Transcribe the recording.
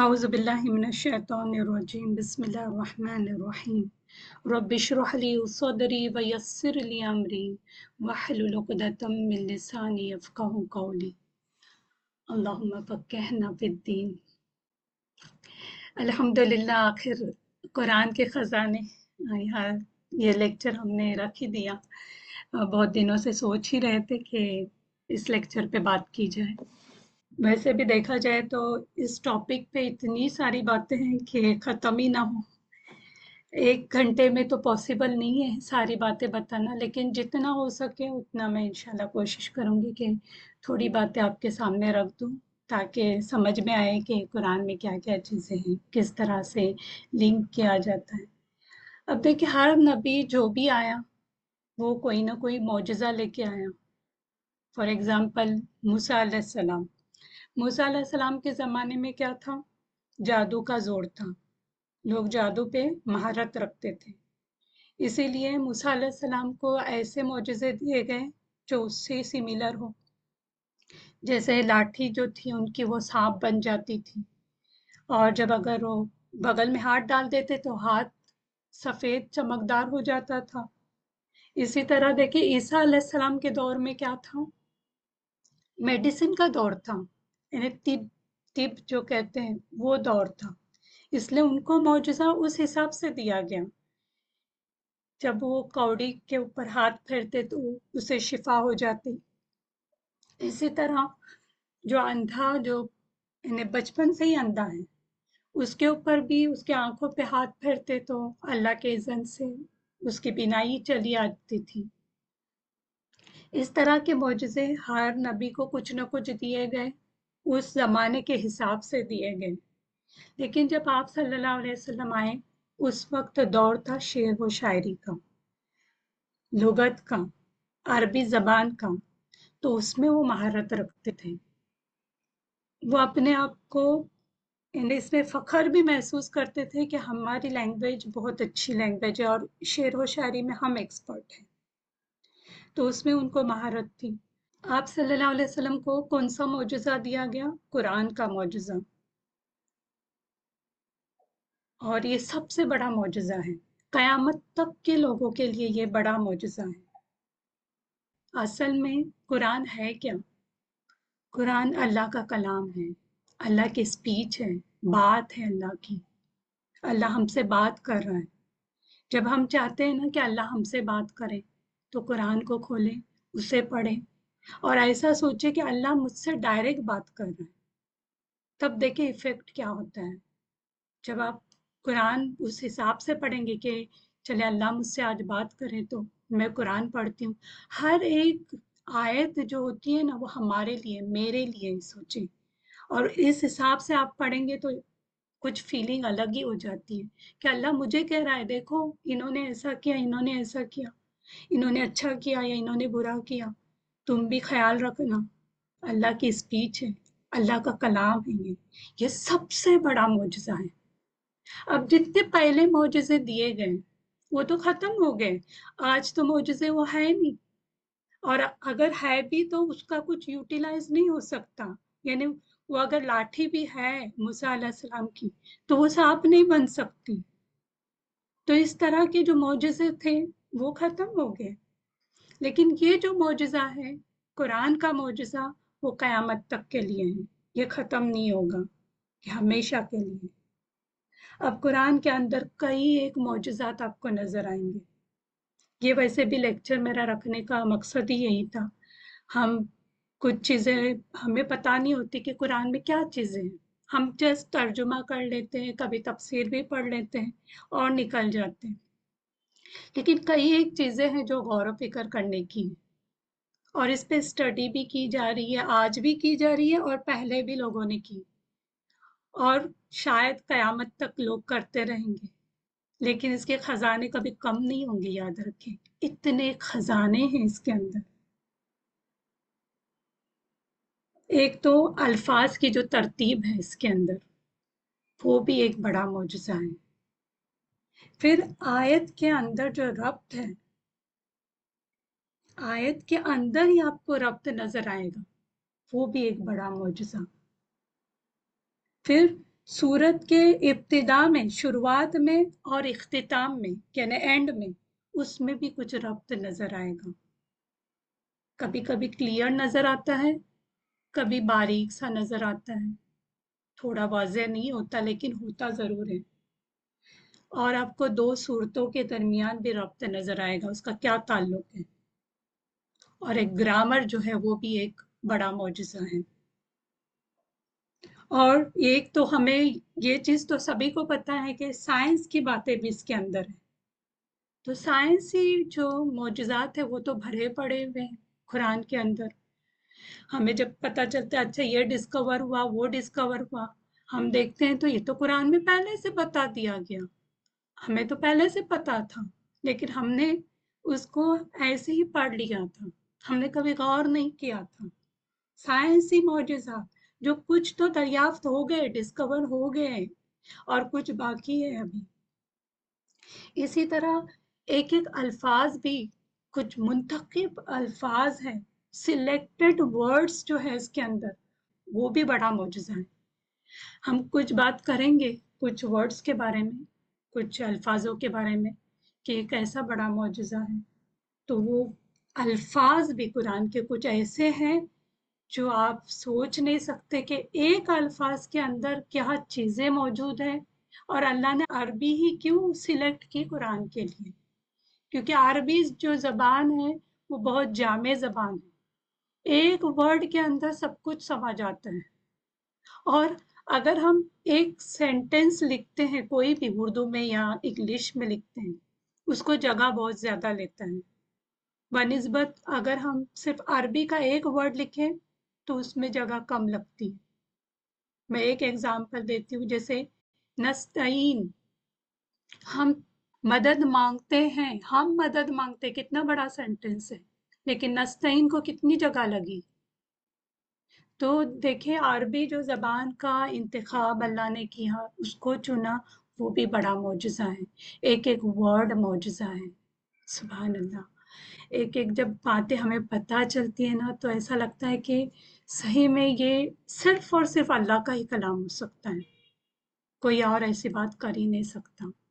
أعوذ بالله من الشيطان الرجيم بسم الله الرحمن الرحيم رب اشرح لي صدري ويسر لي أمري واحلل عقدة من لساني يفقهوا قولي اللهم فقهنا في الدين الحمدللہ، آخر قرآن کے خزانے. یہ لیکچر ہم نے رکھ ہی دیا. بہت دنوں سے سوچ ہی رہے تھے کہ اس لیکچر پہ بات کی جائے. ویسے بھی دیکھا جائے تو اس ٹاپک پہ اتنی ساری باتیں ہیں کہ ختم ہی نہ ہو ایک گھنٹے میں تو پاسبل نہیں ہے ساری باتیں بتانا، لیکن جتنا ہو سکے اتنا میں انشاءاللہ کوشش کروں گی کہ تھوڑی باتیں آپ کے سامنے رکھ دوں تاکہ سمجھ میں آئے کہ قرآن میں کیا کیا چیزیں ہیں، کس طرح سے لنک کیا جاتا ہے۔ اب دیکھیں، ہر نبی جو بھی آیا، وہ کوئی نہ کوئی معجزہ لے کے آیا۔ فار ایگزامپل موسیٰ علیہ السلام۔ موسیٰ علیہ السلام کے زمانے میں کیا تھا؟ جادو کا زور تھا۔ لوگ جادو پہ مہارت رکھتے تھے۔ اسی لیے موسیٰ علیہ السلام کو ایسے معجزے دیے گئے جو اس سے سملر ہو۔ جیسے لاٹھی جو تھی، ان کی وہ سانپ بن جاتی تھی۔ اور جب اگر وہ بغل میں ہاتھ ڈال دیتے تو ہاتھ سفید چمکدار ہو جاتا تھا۔ اسی طرح دیکھیں، عیسیٰ علیہ السلام کے دور میں کیا تھا؟ میڈیسن کا دور تھا۔ یعنی طب طب جو کہتے ہیں وہ دور تھا۔ اس لیے ان کو معجزہ اس حساب سے دیا گیا۔ جب وہ کوڑی کے اوپر ہاتھ پھیرتے تو اسے شفا ہو جاتی۔ اسی طرح جو اندھا، جو یعنی بچپن سے ہی اندھا ہے، اس کے اوپر بھی اس کے آنکھوں پہ ہاتھ پھیرتے تو اللہ کے عزن سے اس کی بینائی چلی آتی تھی۔ اس طرح کے معجزے ہر نبی کو کچھ نہ کچھ دیے گئے۔ اس زمانے کے حساب سے دیے گئے۔ لیکن جب آپ صلی اللہ علیہ وسلم آئے، اس وقت دور تھا شعر و شاعری کا، لغت کا، عربی زبان کا، تو اس میں وہ مہارت رکھتے تھے۔ وہ اپنے آپ کو یعنی اس میں فخر بھی محسوس کرتے تھے کہ ہماری لینگویج بہت اچھی لینگویج ہے اور شعر و شاعری میں ہم ایکسپرٹ ہیں۔ تو اس میں ان کو مہارت تھی۔ آپ صلی اللہ علیہ وسلم کو کون سا معجزہ دیا گیا؟ قرآن کا معجزہ۔ اور یہ سب سے بڑا معجزہ ہے۔ قیامت تک کے لوگوں کے لیے یہ بڑا معجزہ ہے۔ اصل میں قرآن ہے کیا؟ قرآن اللہ کا کلام ہے۔ اللہ کی اسپیچ ہے۔ بات ہے اللہ کی۔ اللہ ہم سے بات کر رہا ہے۔ جب ہم چاہتے ہیں نا کہ اللہ ہم سے بات کرے، تو قرآن کو کھولیں، اسے پڑھیں۔ اور ایسا سوچے کہ اللہ مجھ سے ڈائریکٹ بات کر رہا ہے۔ تب دیکھیں افیکٹ کیا ہوتا ہے۔ جب آپ قرآن اس حساب سے پڑھیں گے کہ چلے اللہ مجھ سے آج بات کرے تو میں قرآن پڑھتی ہوں۔ ہر ایک آیت جو ہوتی ہے نا وہ ہمارے لیے، میرے لیے سوچیں۔ اور اس حساب سے آپ پڑھیں گے تو کچھ فیلنگ الگ ہی ہو جاتی ہے کہ اللہ مجھے کہہ رہا ہے، دیکھو انہوں نے ایسا کیا، انہوں نے ایسا کیا، انہوں نے اچھا کیا یا انہوں نے برا کیا۔ تم بھی خیال رکھنا اللہ کی اسپیچ ہے، اللہ کا کلام ہے یہ۔ یہ سب سے بڑا معجزہ ہے۔ اب جتنے پہلے معجزے دیے گئے، وہ تو ختم ہو گئے۔ آج تو معجزے وہ ہے نہیں۔ اور اگر ہے بھی تو اس کا کچھ یوٹیلائز نہیں ہو سکتا۔ یعنی وہ اگر لاٹھی بھی ہے موسیٰ علیہ السلام کی، تو وہ سانپ نہیں بن سکتی۔ تو اس طرح کے جو معجزے تھے، وہ ختم ہو گئے۔ لیکن یہ جو معجزہ ہے، قرآن کا معجزہ وہ قیامت تک کے لیے ہے۔ یہ ختم نہیں ہوگا، یہ ہمیشہ کے لیے اب قرآن کے اندر کئی ایک معجزات آپ کو نظر آئیں گے۔ یہ ویسے بھی لیکچر میرا رکھنے کا مقصد ہی یہی تھا۔ ہم کچھ چیزیں، ہمیں پتہ نہیں ہوتی کہ قرآن میں کیا چیزیں ہیں۔ ہم جسٹ ترجمہ کر لیتے ہیں، کبھی تفسیر بھی پڑھ لیتے ہیں اور نکل جاتے ہیں۔ لیکن کئی ایک چیزیں ہیں جو غور و فکر کرنے کی ہیں۔ اور اس پہ اسٹڈی بھی کی جا رہی ہے، آج بھی کی جا رہی ہے اور پہلے بھی لوگوں نے کی۔ اور شاید قیامت تک لوگ کرتے رہیں گے۔ لیکن اس کے خزانے کبھی کم نہیں ہوں گے، یاد رکھیں۔ اتنے خزانے ہیں اس کے اندر۔ ایک تو الفاظ کی جو ترتیب ہے اس کے اندر، وہ بھی ایک بڑا معجزہ ہے۔ پھر آیت کے اندر جو ربط ہے، آیت کے اندر ہی آپ کو ربط نظر آئے گا، وہ بھی ایک بڑا معجزہ۔ پھر سورت کے ابتدا میں، شروعات میں اور اختتام میں یعنی اینڈ میں، اس میں بھی کچھ ربط نظر آئے گا۔ کبھی کبھی کلیئر نظر آتا ہے، کبھی باریک سا نظر آتا ہے۔ تھوڑا واضح نہیں ہوتا، لیکن ہوتا ضرور ہے۔ اور آپ کو دو صورتوں کے درمیان بھی ربط نظر آئے گا، اس کا کیا تعلق ہے؟ اور ایک گرامر جو ہے، وہ بھی ایک بڑا معجزہ ہے۔ اور ایک تو ہمیں یہ چیز تو سبھی کو پتا ہے کہ سائنس کی باتیں بھی اس کے اندر ہیں۔ تو سائنسی جو معجزات ہیں، وہ تو بھرے پڑے ہوئے ہیں قرآن کے اندر۔ ہمیں جب پتا چلتا ہے اچھا یہ ڈسکور ہوا، وہ ڈسکور ہوا، ہم دیکھتے ہیں تو یہ تو قرآن میں پہلے سے بتا دیا گیا۔ ہمیں تو پہلے سے پتا تھا، لیکن ہم نے اس کو ایسے ہی پڑھ لیا تھا۔ ہم نے کبھی غور نہیں کیا تھا۔ سائنسی معجزات جو کچھ تو دریافت ہو گئے ڈسکور ہو گئے، اور کچھ باقی ہے ابھی۔ اسی طرح ایک ایک الفاظ بھی، کچھ منتخب الفاظ ہیں۔ سلیکٹڈ ورڈز جو ہے اس کے اندر، وہ بھی بڑا معجزہ ہے۔ ہم کچھ بات کریں گے کچھ ورڈز کے بارے میں۔ کچھ الفاظوں کے بارے میں کہ ایک ایسا بڑا معجزہ ہے۔ تو وہ الفاظ بھی قرآن کے کچھ ایسے ہیں جو آپ سوچ نہیں سکتے کہ ایک الفاظ کے اندر کیا چیزیں موجود ہیں اور اللہ نے عربی ہی کیوں سلیکٹ کی قرآن کے لیے؟ کیونکہ عربی جو زبان ہے وہ بہت جامع زبان ہے۔ ایک ورڈ کے اندر سب کچھ سما جاتا ہے۔ اور اگر ہم ایک سینٹینس لکھتے ہیں، کوئی بھی اردو میں یا انگلش میں لکھتے ہیں، اس کو جگہ بہت زیادہ لیتا ہے۔ بہ نسبت اگر ہم صرف عربی کا ایک ورڈ لکھیں تو اس میں جگہ کم لگتی ہے۔ میں ایک ایگزامپل دیتی ہوں، جیسے نستعین۔ ہم مدد مانگتے ہیں، ہم مدد مانگتے، کتنا بڑا سینٹینس ہے، لیکن نستعین کو کتنی جگہ لگی؟ تو دیکھیں عربی جو زبان کا انتخاب اللہ نے کیا، اس کو چنا، وہ بھی بڑا معجزہ ہے۔ ایک ایک ورڈ معجزہ ہے۔ سبحان اللہ۔ ایک ایک جب باتیں ہمیں پتہ چلتی ہیں نا، تو ایسا لگتا ہے کہ صحیح میں یہ صرف اور صرف اللہ کا ہی کلام ہو سکتا ہے۔ کوئی اور ایسی بات کر ہی نہیں سکتا۔